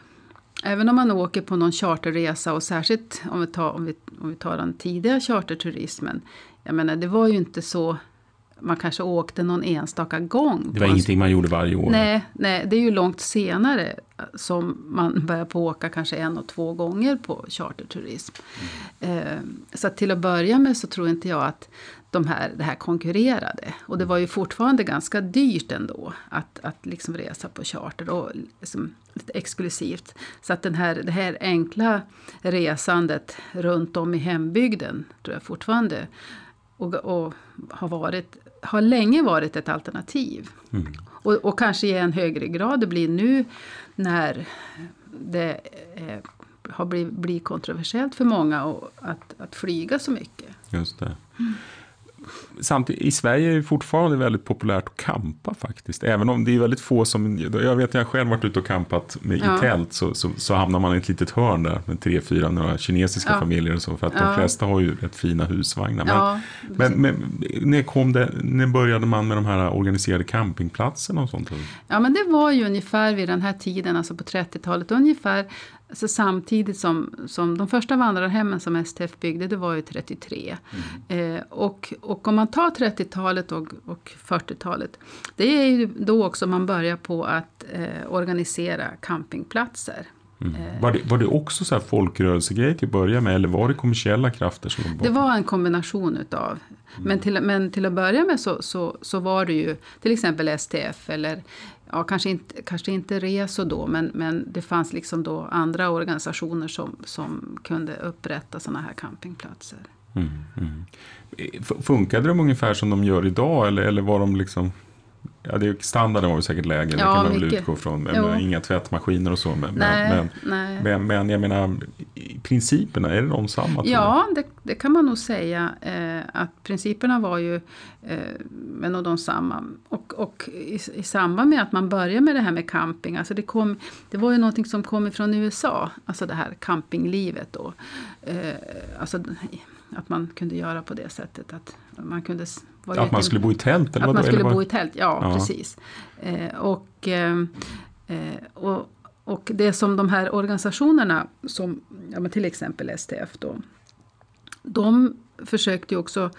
även om man åker på någon charterresa och särskilt om vi tar, om vi, om vi tar den tidiga charterturismen. Jag menar det var ju inte så, man kanske åkte någon enstaka gång. Det var en ingenting man gjorde varje år? Nej, nej, det är ju långt senare som man börjar på åka kanske en och två gånger på charterturism. Eh, så till att börja med så tror inte jag att de här, det här konkurrerade. Och det var ju fortfarande ganska dyrt ändå att, att liksom resa på charter och liksom lite exklusivt. Så att den här, det här enkla resandet runt om i hembygden tror jag fortfarande och, och har, varit, har länge varit ett alternativ. Mm. Och, och kanske i en högre grad det blir nu när det eh, har blivit, blivit kontroversiellt för många att, att flyga så mycket. Just det. Samtidigt, i Sverige är det fortfarande väldigt populärt att campa faktiskt. Även om det är väldigt få som, jag vet jag själv varit ute och campat med, Ja. i tält så, så, så hamnar man i ett litet hörn där med tre, fyra, några kinesiska Ja. familjer och så. För att Ja. de flesta har ju rätt fina husvagnar. Men, men, men när, kom det, när började man med de här organiserade campingplatserna och sånt? Ja, men det var ju ungefär vid den här tiden, alltså på 30-talet, ungefär alltså samtidigt som, som de första vandrarhemmen som STF byggde, det var ju 33. Eh, och, och om man tar 30-talet och, och 40-talet, det är ju då också man börjar på att eh, organisera campingplatser. Eh, Var det, var det också så här folkrörelsegrej till att börja med eller var det kommersiella krafter som låg Det var en kombination utav. Mm. Men, till, men till att börja med så, så, så var det ju till exempel STF eller ja, kanske, inte, kanske inte Reso då men, men det fanns liksom då andra organisationer som, som kunde upprätta sådana här campingplatser. Mm, mm. Funkade de ungefär som de gör idag eller, eller var de liksom Ja, det är, standarden var ju säkert lägre, det Ja, kan man väl utgå från. Men, inga tvättmaskiner och så. Men, Nej, men, nej. men, men jag menar, principerna, är det de samma? tror Ja, det, det kan man nog säga. Eh, att principerna var ju eh, men nog de samma. Och, och i, i samband med att man började med det här med camping, alltså det, kom, det var ju någonting som kom ifrån USA, alltså det här campinglivet då. Eh, alltså att man kunde göra på det sättet att man kunde? Att man skulle bo i tält? Eller att man skulle eller bo i tält, ja, Ja. precis. Eh, och, eh, eh, och, och det som de här organisationerna, som ja, till exempel STF då, de försökte ju också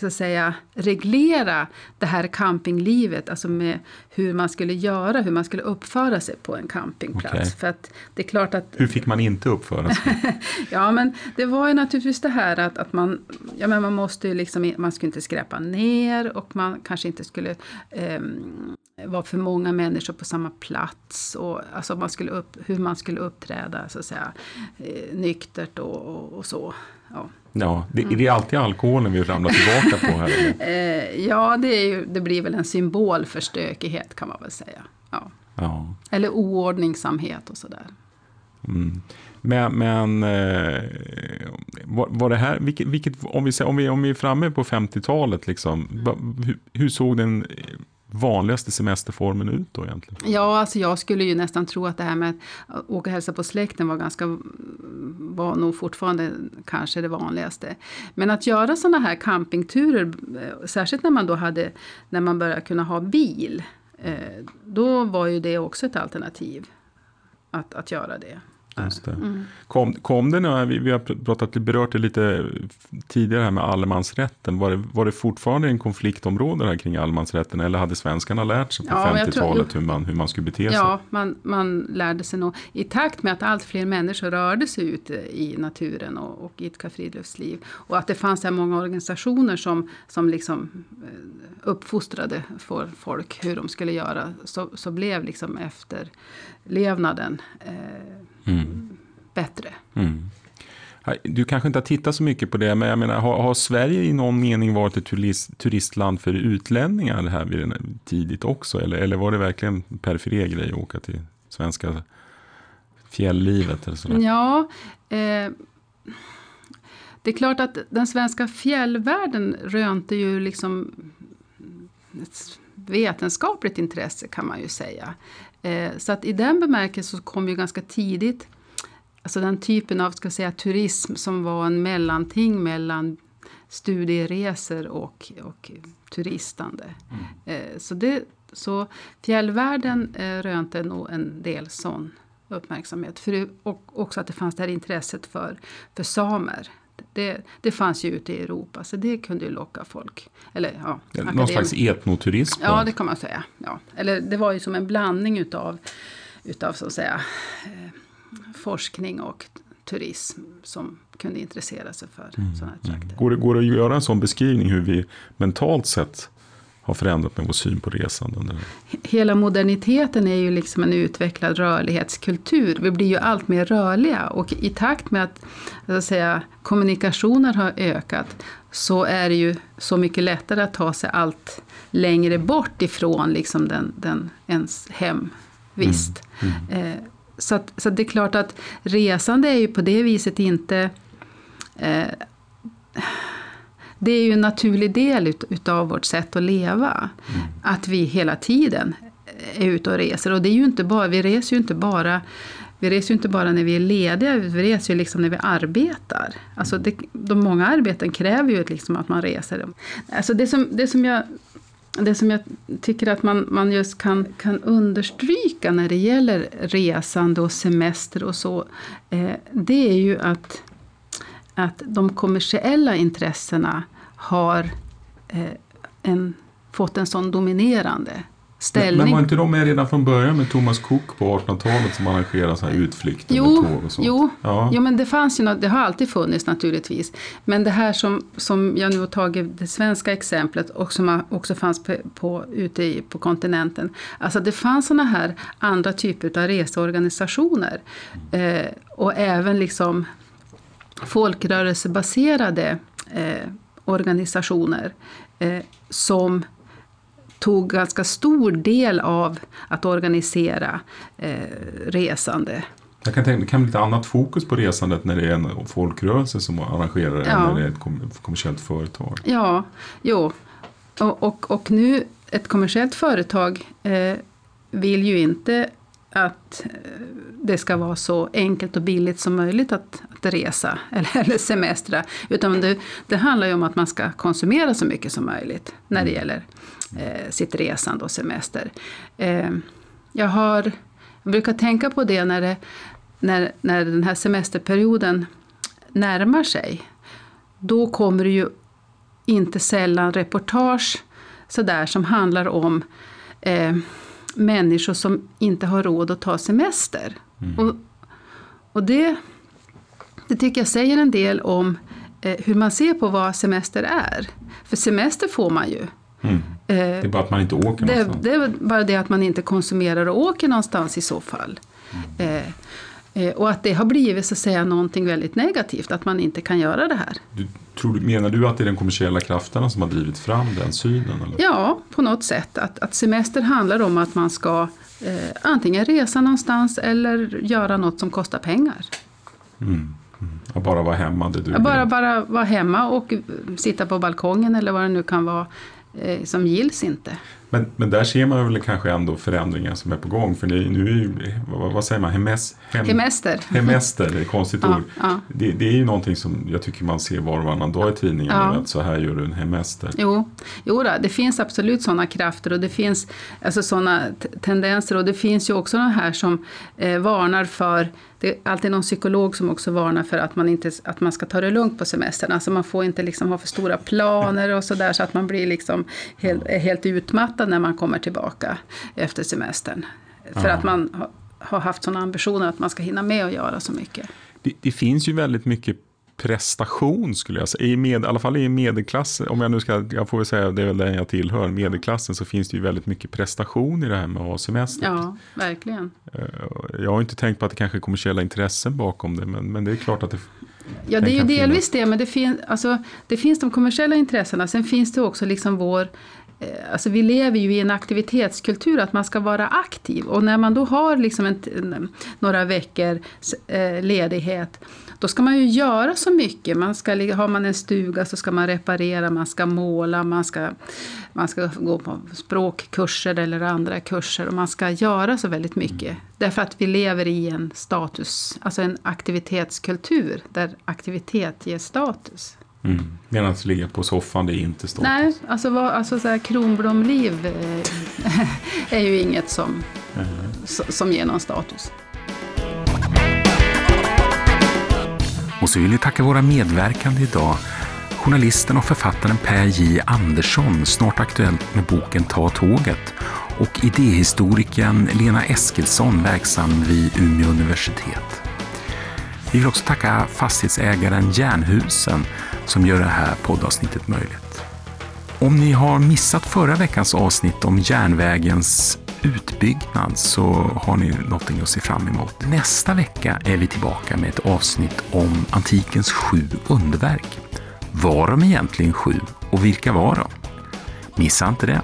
så att säga reglera det här campinglivet, alltså med hur man skulle göra, hur man skulle uppföra sig på en campingplats. Okej. För att det är klart att Hur fick man inte uppföra sig? *laughs* Ja, men det var ju naturligtvis det här att, att man, ja, men man måste liksom, man skulle inte skräpa ner och man kanske inte skulle ehm, vara för många människor på samma plats. Och, alltså man skulle upp, hur man skulle uppträda så att säga, eh, nyktert och, och, och så. Ja. Ja, det, är det alltid alkoholen vi ramlar tillbaka på här? *laughs* Eh, ja, det, är ju, det blir väl en symbol för stökighet kan man väl säga. Ja. Ja. Eller oordningsamhet och sådär. Mm. Men, men eh, var, var det här, vilket, vilket, om, vi, om, vi, om vi är framme på 50-talet, liksom, hur, hur såg den vanligaste semesterformen ut då egentligen? Ja, alltså jag skulle ju nästan tro att det här med att åka och hälsa på släkten var ganska var nog fortfarande kanske det vanligaste. Men att göra sådana här campingturer, eh, särskilt när man då hade, när man började kunna ha bil, eh, då var ju det också ett alternativ. Att, att göra det. Just det. Mm. Kom, kom det några, vi, vi har pratat, berört det lite tidigare här med allemansrätten. Var det, var det fortfarande en konfliktområde här kring allemansrätten? Eller hade svenskarna lärt sig på Ja, men jag tror- 50-talet hur man, hur man skulle bete sig? Ja, man, man lärde sig nog. I takt med att allt fler människor rörde sig ute i naturen och, och idka friluftsliv. Och att det fanns så många organisationer som, som liksom eh, uppfostrade för folk hur de skulle göra. Så, så blev liksom efterlevnaden eh, Mm. bättre. Mm. Du kanske inte har tittat så mycket på det, men jag menar, har, har Sverige i någon mening varit ett turist, turistland för utlänningar här vid den här, tidigt också? Eller, eller var det verkligen periferi grej att åka till svenska fjälllivet? Eller sådär? Ja, eh, det är klart att den svenska fjällvärlden rönte ju liksom ett vetenskapligt intresse kan man ju säga. Eh, så att i den bemärkelsen så kom ju ganska tidigt alltså den typen av ska säga, turism som var en mellanting mellan studieresor och, och turistande. Eh, så, det, så fjällvärlden eh, rönte nog en del sån uppmärksamhet. För, och också att det fanns det här intresset för, för samer. Det, det fanns ju ute i Europa, så det kunde ju locka folk. Eller, ja, Någon akadem- slags etnoturism? Ja, det kan man säga. Ja. Eller det var ju som en blandning utav, utav så att säga, eh, forskning och turism som kunde intressera sig för sådana här trakter. Går det, går det att göra en sån beskrivning hur vi mentalt sett har förändrat med vår syn på resande. Hela moderniteten är ju liksom en utvecklad rörlighetskultur. Vi blir ju allt mer rörliga och i takt med att, att säga, kommunikationer har ökat så är det ju så mycket lättare att ta sig allt längre bort ifrån liksom den, den ens hemvist. Mm. Mm. Eh, så, att, så att det är klart att resande är ju på det viset inte eh, det är ju en naturlig del ut, utav vårt sätt att leva. Mm. Att vi hela tiden är ute och reser. Och det är ju inte bara, vi reser ju inte bara vi reser ju inte bara när vi är lediga, vi reser ju liksom när vi arbetar. Alltså det, de många arbeten kräver ju liksom att man reser. Alltså det, som, det, som jag, det som jag tycker att man, man just kan, kan understryka när det gäller resande och semester och så, eh, det är ju att att de kommersiella intressena har eh, en, fått en sån dominerande ställning. Men, men var inte de med redan från början med Thomas Cook på 1800-talet som arrangerade så här utflykter jo, med tåg och sånt? Jo, ja. jo, men det fanns ju något, det har alltid funnits naturligtvis. Men det här som, som jag nu har tagit det svenska exemplet och som också fanns på, på, ute i, på kontinenten. Alltså det fanns sådana här andra typer av reseorganisationer. Eh, och även liksom folkrörelsebaserade eh, organisationer eh, som tog ganska stor del av att organisera eh, resande. Jag kan tänka det kan bli lite annat fokus på resandet när det är en folkrörelse som arrangerar det ja. än när det är ett kommersiellt företag. Ja, jo. Och, och, och nu ett kommersiellt företag eh, vill ju inte att eh, det ska vara så enkelt och billigt som möjligt att, att resa *laughs* eller, eller semestra. Utan det, det handlar ju om att man ska konsumera så mycket som möjligt när det mm. gäller eh, sitt resande och semester. Eh, jag, har, jag brukar tänka på det när, det när, när den här semesterperioden närmar sig. Då kommer det ju inte sällan reportage sådär som handlar om eh, människor som inte har råd att ta semester. Mm. Och, och det, det tycker jag säger en del om eh, hur man ser på vad semester är. För semester får man ju. Mm. Det är bara att man inte åker det, någonstans. Det är bara det att man inte konsumerar och åker någonstans i så fall. Mm. Eh, Eh, och att det har blivit så att säga någonting väldigt negativt, att man inte kan göra det här. Du, tror, menar du att det är de kommersiella krafterna som har drivit fram den synen? Eller? Ja, på något sätt. Att, att semester handlar om att man ska eh, antingen resa någonstans eller göra något som kostar pengar. Mm. Mm. bara vara hemma, det duger. Bara, bara vara hemma och sitta på balkongen eller vad det nu kan vara eh, som gills inte. Men, men där ser man väl kanske ändå förändringar som är på gång. För ni, nu är ju, vad, vad säger man, Hemes, hem, hemester. Hemester, det konstigt ja, ord. Ja. Det, det, är ju någonting som jag tycker man ser var och varannan dag i tidningen. Ja. Att så här gör du en hemester. Jo, jo då, det finns absolut sådana krafter och det finns alltså sådana tendenser. Och det finns ju också de här som eh, varnar för det är alltid någon psykolog som också varnar för att man, inte, att man ska ta det lugnt på semestern. Alltså man får inte liksom ha för stora planer och sådär så att man blir liksom helt, helt utmattad när man kommer tillbaka efter semestern. För att man har haft sådana ambitioner att man ska hinna med att göra så mycket. Det, det finns ju väldigt mycket prestation skulle jag säga. I, med, I alla fall i medelklassen, om jag nu ska, jag får väl säga det är väl den jag tillhör, medelklassen så finns det ju väldigt mycket prestation i det här med att ha semester. Ja, verkligen. Eh, jag har inte tänkt på att det kanske är kommersiella intressen bakom det, men, men det är klart att det Ja, det är ju delvis det, men det, fin alltså, det finns de kommersiella intressena. Sen finns det också liksom vår Eh, alltså vi lever ju i en aktivitetskultur, att man ska vara aktiv. Och när man då har liksom en, några veckor eh, ledighet då ska man ju göra så mycket. Man ska, har man en stuga så ska man reparera, man ska måla, man ska, man ska gå på språkkurser eller andra kurser. Och man ska göra så väldigt mycket. Därför att vi lever i en status, alltså en aktivitetskultur där aktivitet ger status. Mm. Medan att ligga på soffan, det är inte status? Nej, alltså, vad, alltså så här, kronblomliv eh, *laughs* är ju inget som, mm. som ger någon status. Och så vill vi tacka våra medverkande idag. Journalisten och författaren Per J Andersson, snart aktuellt med boken Ta tåget. Och idéhistorikern Lena Eskilsson, verksam vid Umeå universitet. Vi vill också tacka fastighetsägaren Järnhusen som gör det här poddavsnittet möjligt. Om ni har missat förra veckans avsnitt om järnvägens utbyggnad så har ni någonting att se fram emot. Nästa vecka är vi tillbaka med ett avsnitt om antikens sju underverk. Var de egentligen sju och vilka var de? Missa inte det.